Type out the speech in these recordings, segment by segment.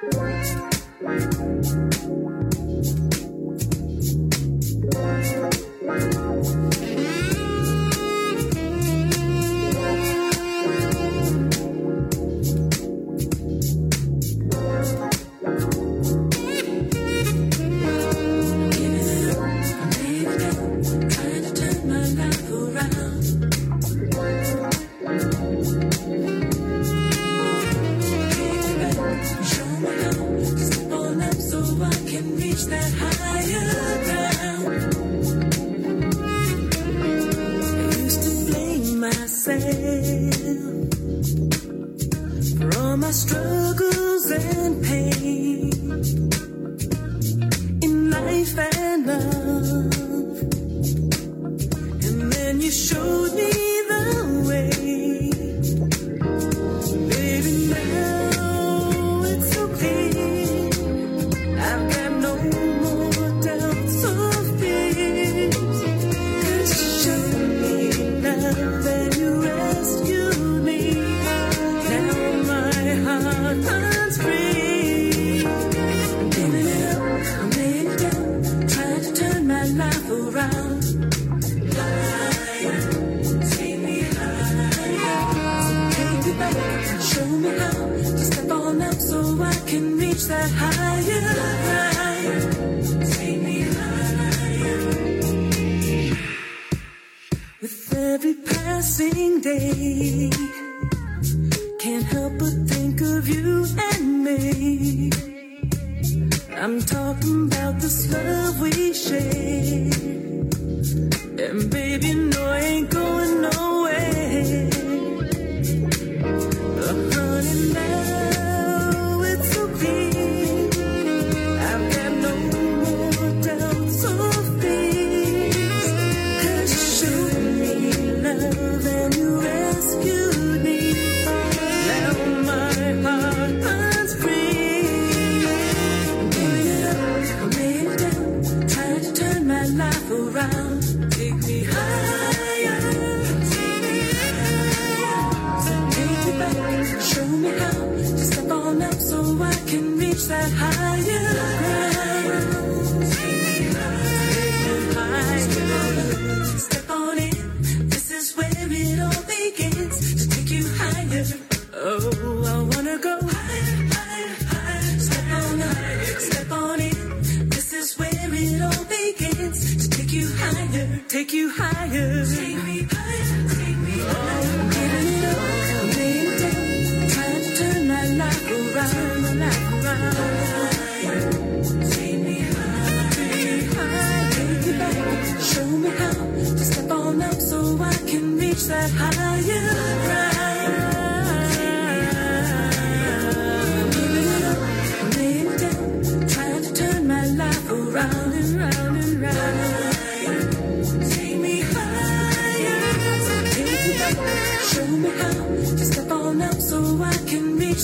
Wow. Wow. Wow. day. Can't help but think of you and me. I'm talking about this love we share. And baby, no, I ain't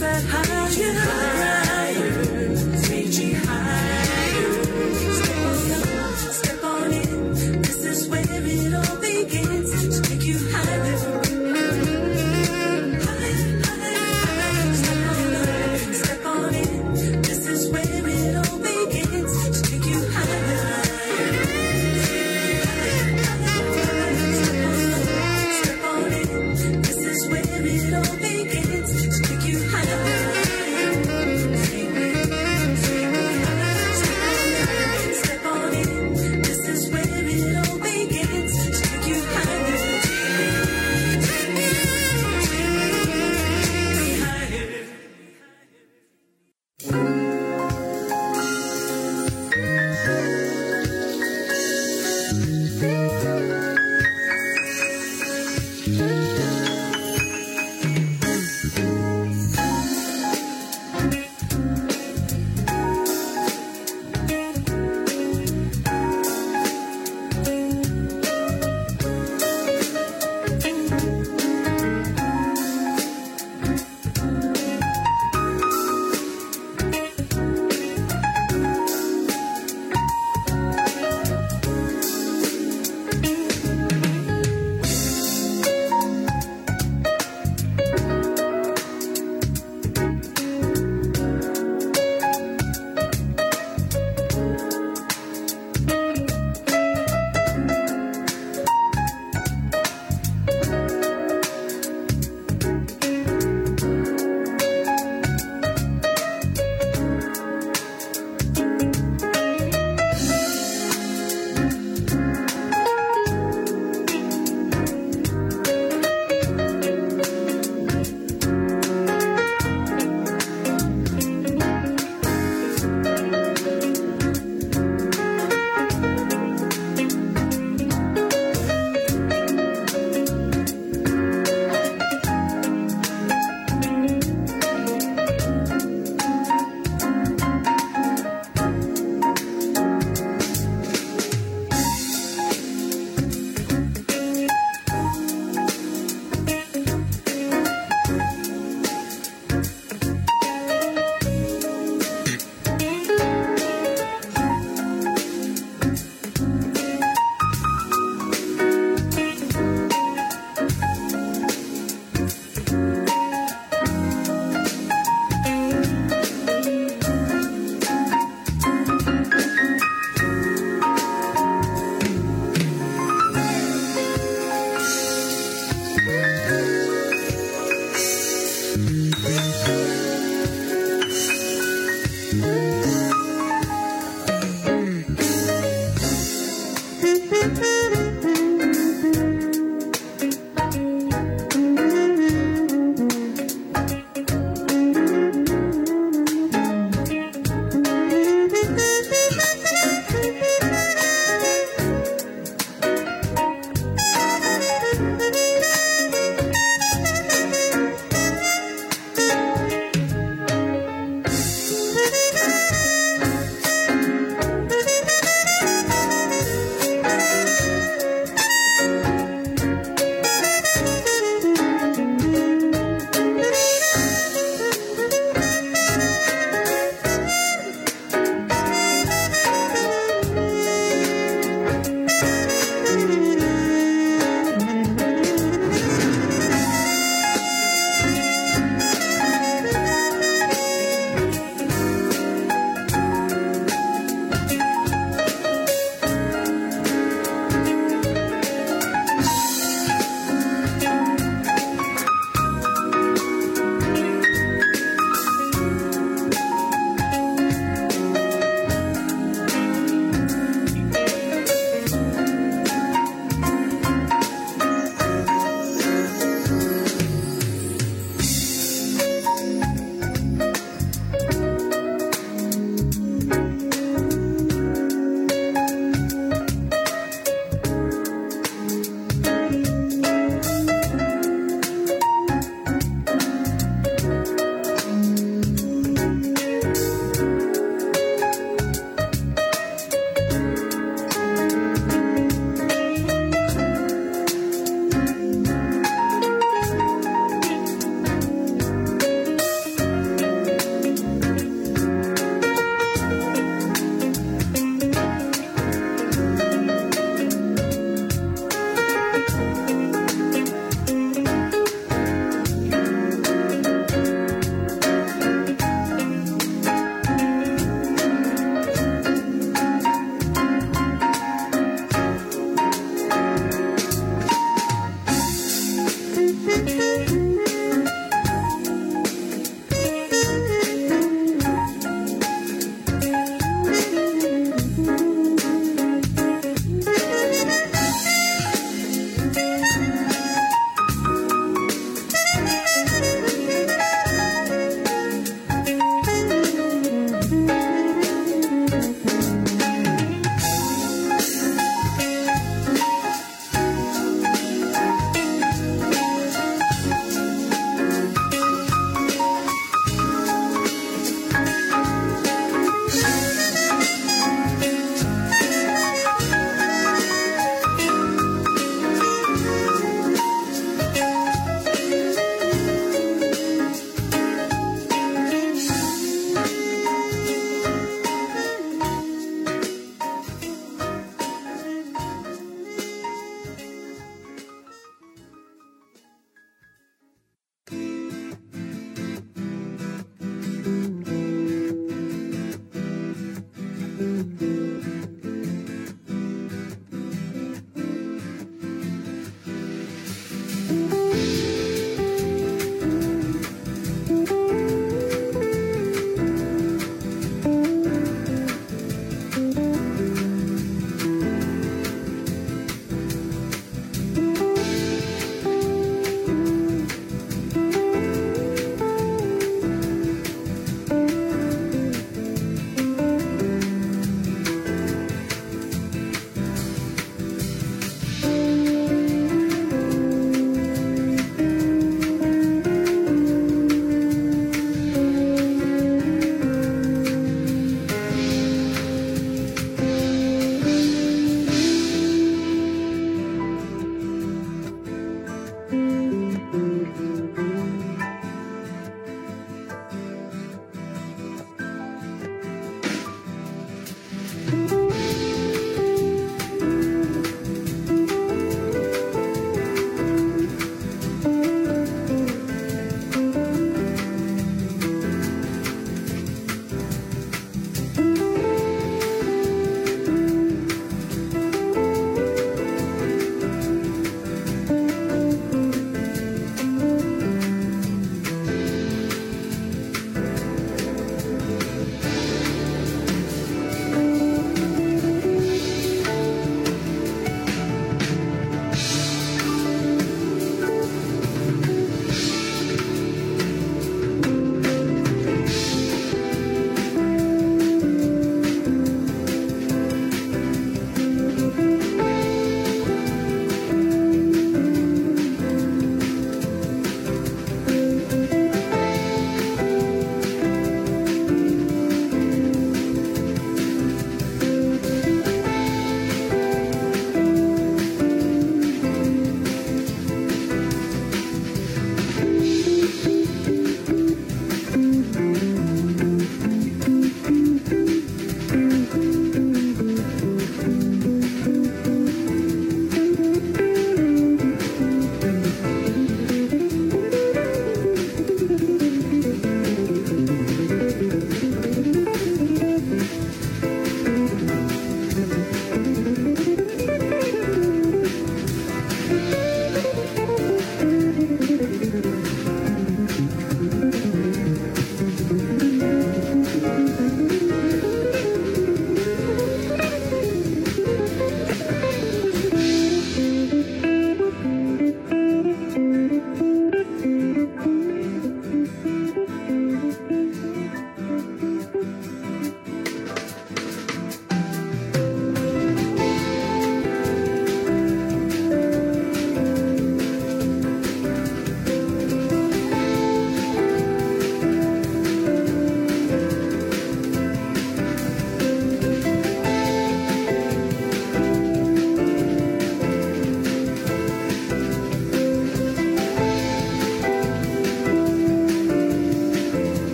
that higher, higher,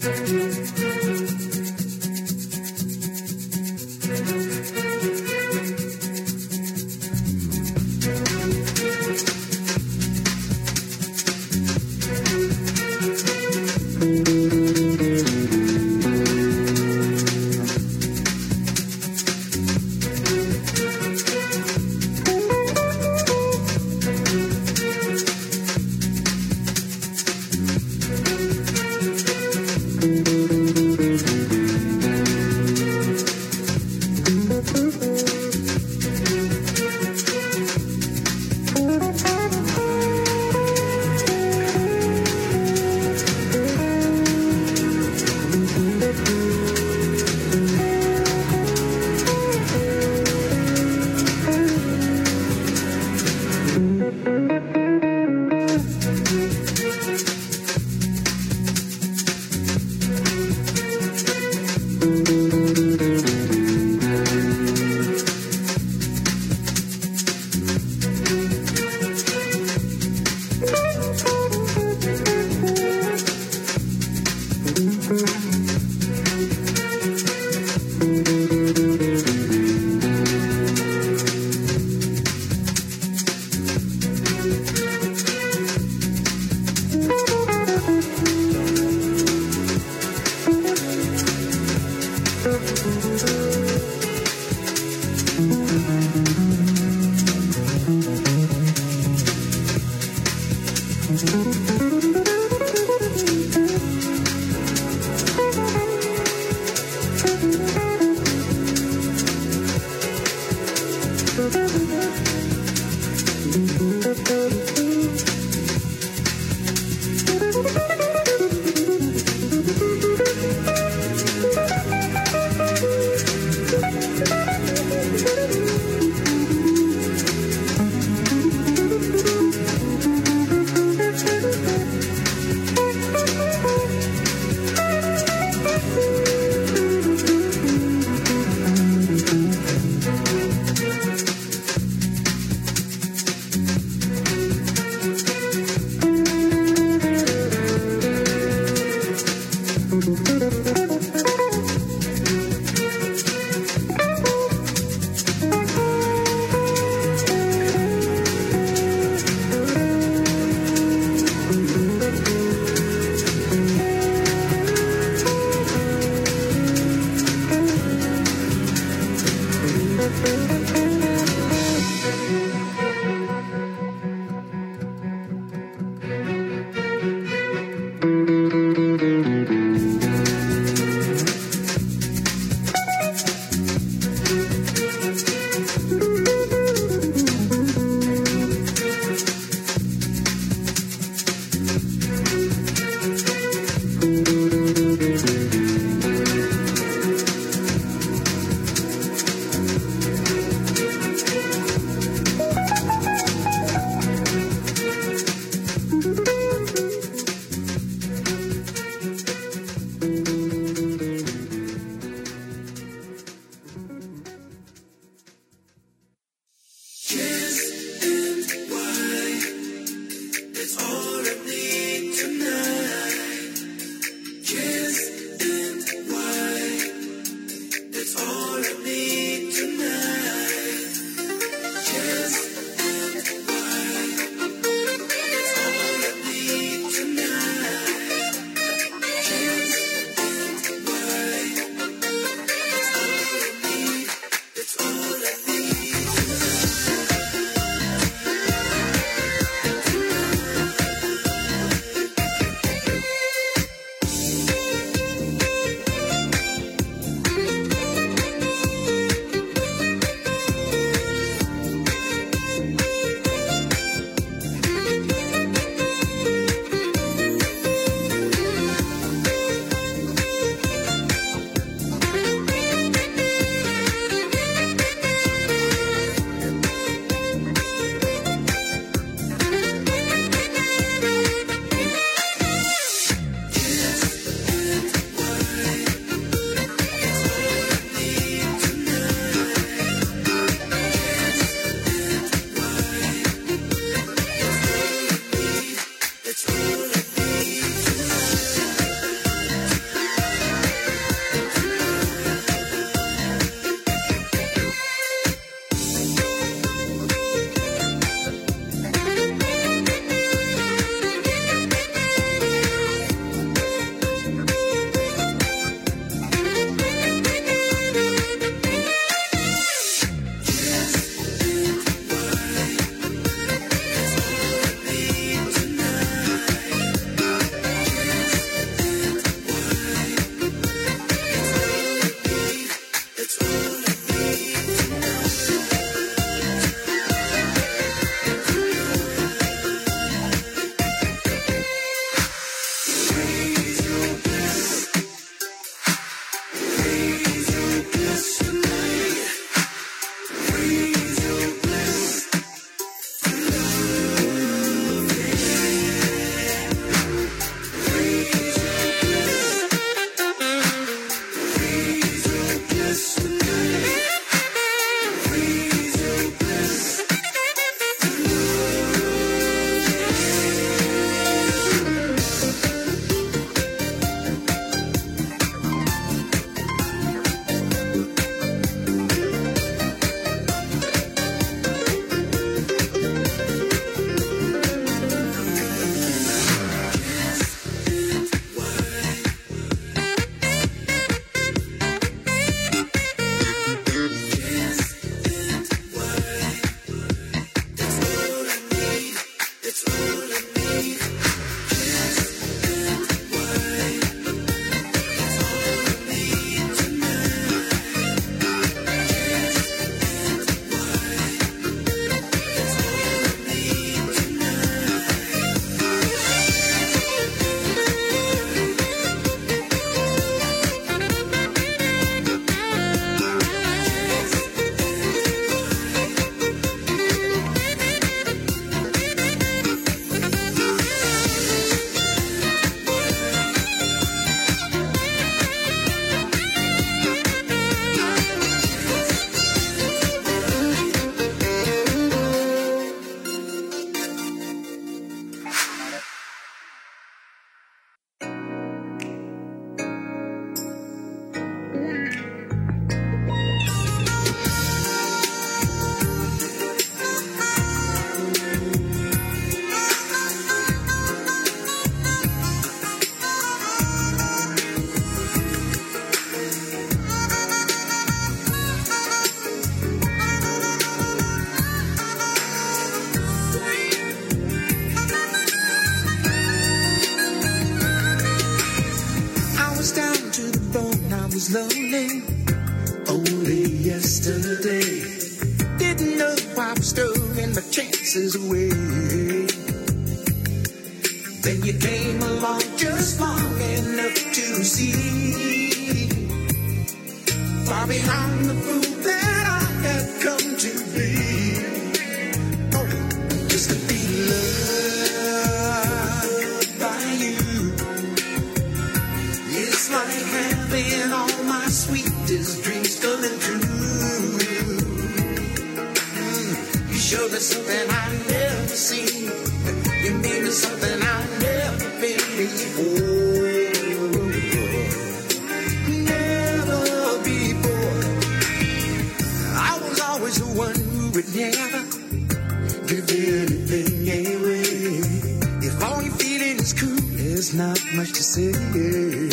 Thank When all my sweetest dreams coming true. Mm. You showed me something I never seen. You made me something I never been before. Never before. I was always the one who would never give anything away. If all you're feeling is cool, there's not much to say.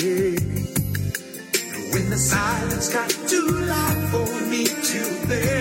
Silence got too loud for me to bear.